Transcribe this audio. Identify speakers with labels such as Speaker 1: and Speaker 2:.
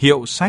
Speaker 1: Hiệu sách.